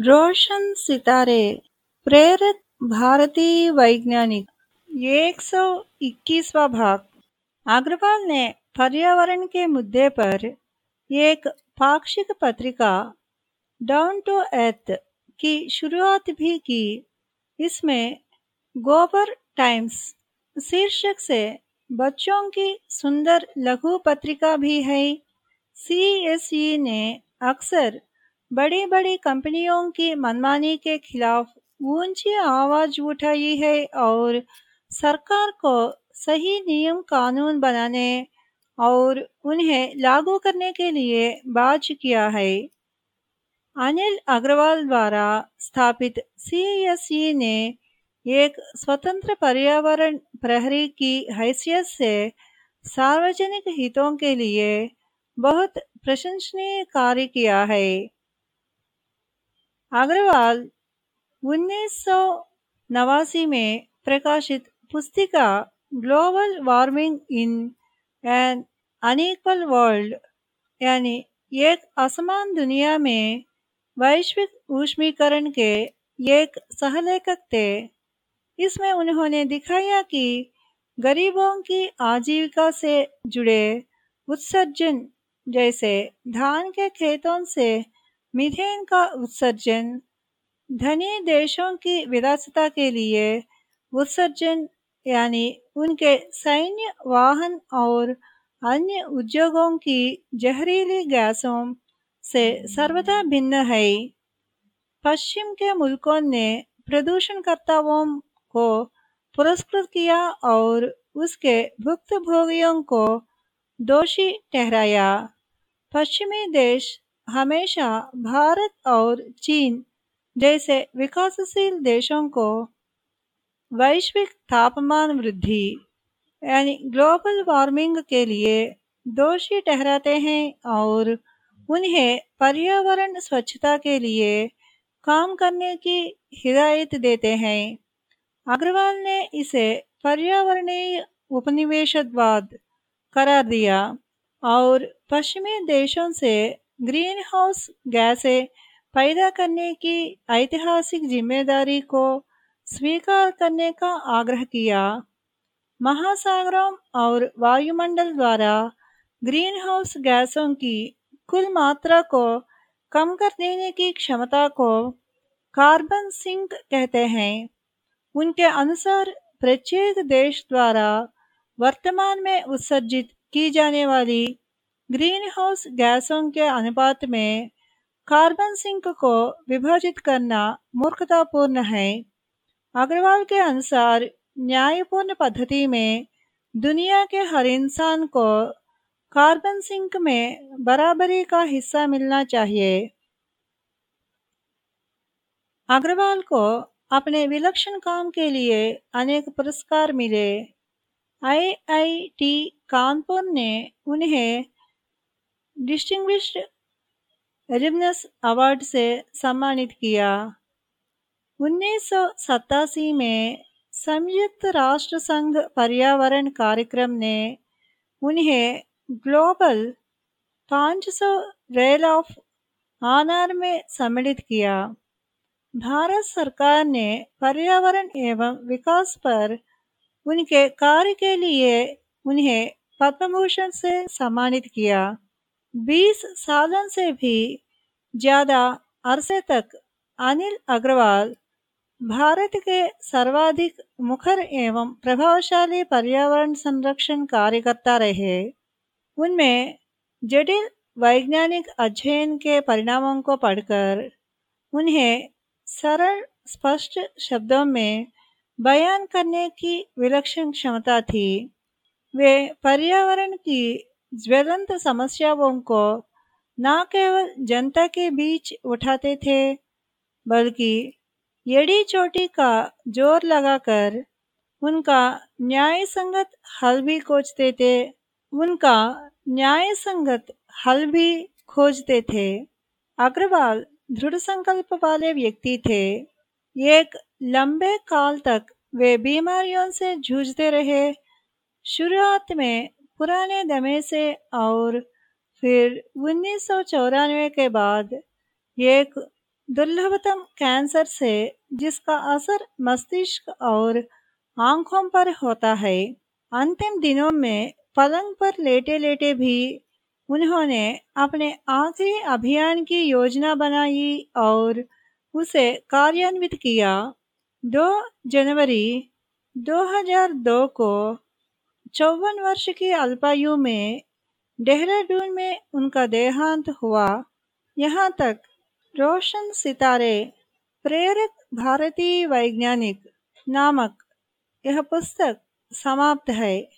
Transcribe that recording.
रोशन सितारे, प्रेरित भारतीय वैज्ञानिक, एक सौ इक्कीसवा भाग। अग्रवाल ने पर्यावरण के मुद्दे पर एक पाक्षिक पत्रिका डाउन टू अर्थ की शुरुआत भी की। इसमें गोबर टाइम्स शीर्षक से बच्चों की सुंदर लघु पत्रिका भी है। सी ने अक्सर बड़ी बड़ी कंपनियों की मनमानी के खिलाफ ऊँची आवाज़ उठाई है और सरकार को सही नियम कानून बनाने और उन्हें लागू करने के लिए बाज किया है। अनिल अग्रवाल द्वारा स्थापित सी ने एक स्वतंत्र पर्यावरण प्रहरी की हैसियत से सार्वजनिक हितों के लिए बहुत प्रशंसनीय कार्य किया है। अग्रवाल उन्नीस नवासी में प्रकाशित पुस्तिका global warming in an unequal world यानी एक असमान दुनिया में वैश्विक ऊष्मीकरण के एक सहलेखक थे। इसमें उन्होंने दिखाया कि गरीबों की आजीविका से जुड़े उत्सर्जन जैसे धान के खेतों से मीथेन का उत्सर्जन धनी देशों की विरासता के लिए उत्सर्जन, यानी उनके सैन्य वाहन और अन्य उद्योगों की जहरीली गैसों से सर्वथा भिन्न है। पश्चिम के मुल्कों ने प्रदूषणकर्ताओं को पुरस्कृत किया और उसके भुक्तभोगियों को दोषी ठहराया। पश्चिमी देश हमेशा भारत और चीन जैसे विकासशील देशों को वैश्विक तापमान वृद्धि, यानी ग्लोबल वार्मिंग के लिए दोषी ठहराते हैं और उन्हें पर्यावरण स्वच्छता के लिए काम करने की हिदायत देते हैं। अग्रवाल ने इसे पर्यावरणीय उपनिवेशवाद करार दिया और पश्चिमी देशों से ग्रीन हाउस गैसें पैदा करने की ऐतिहासिक ज़िम्मेदारी को स्वीकार करने का आग्रह किया। महासागरों और वायुमंडल द्वारा ग्रीन हाउस गैसों की कुल मात्रा को कम कर देने की क्षमता को कार्बन सिंक कहते हैं। उनके अनुसार प्रत्येक देश द्वारा वर्तमान में उत्सर्जित की जाने वाली ग्रीन हाउस गैसों के अनुपात में कार्बन सिंक को विभाजित करना मूर्खतापूर्ण है। अग्रवाल के अनुसार, न्यायपूर्ण पद्धति में दुनिया के हर इंसान को कार्बन सिंक में बराबरी का हिस्सा मिलना चाहिए। अग्रवाल को अपने विलक्षण काम के लिए अनेक पुरस्कार मिले। आईआईटी कानपुर ने उन्हें डिस्टिंग्विश्ड एलिमनस अवार्ड से सम्मानित किया। उन्नीस में संयुक्त राष्ट्र संघ पर्यावरण कार्यक्रम ने उन्हें ग्लोबल 500 रेल ऑफ़ ऑनर में सम्मिलित किया। भारत सरकार ने पर्यावरण एवं विकास पर उनके कार्य के लिए उन्हें पद्म भूषण से सम्मानित किया। बीस सालों से भी ज़्यादा अरसे तक अनिल अग्रवाल भारत के सर्वाधिक मुखर एवं प्रभावशाली पर्यावरण संरक्षण कार्यकर्ता रहे। उनमें जटिल वैज्ञानिक अध्ययन के परिणामों को पढ़कर उन्हें सरल, स्पष्ट शब्दों में बयान करने की विलक्षण क्षमता थी। वे पर्यावरण की ज्वलंत समस्याओं को न केवल जनता के बीच उठाते थे, बल्कि एड़ी चोटी का ज़ोर लगाकर उनका न्याय संगत हल भी खोजते थे, उनका न्याय संगत हल भी खोजते थे। अग्रवाल दृढ़ संकल्प वाले व्यक्ति थे। एक लंबे काल तक वे बीमारियों से जूझते रहे। शुरुआत में पुराने दमे से और फिर उन्नीस के बाद एक दुर्लभतम कैंसर से जिसका असर मस्तिष्क और आँखों पर होता है। अंतिम दिनों में पलंग पर लेटे लेटे भी उन्होंने अपने आखिरी अभियान की योजना बनाई और उसे कार्यान्वित किया। 2 जनवरी 2002 को चौवन वर्ष की अल्पायु में देहरादून में उनका देहांत हुआ। यहाँ तक रोशन सितारे, प्रेरक भारतीय वैज्ञानिक नामक यह पुस्तक समाप्त है।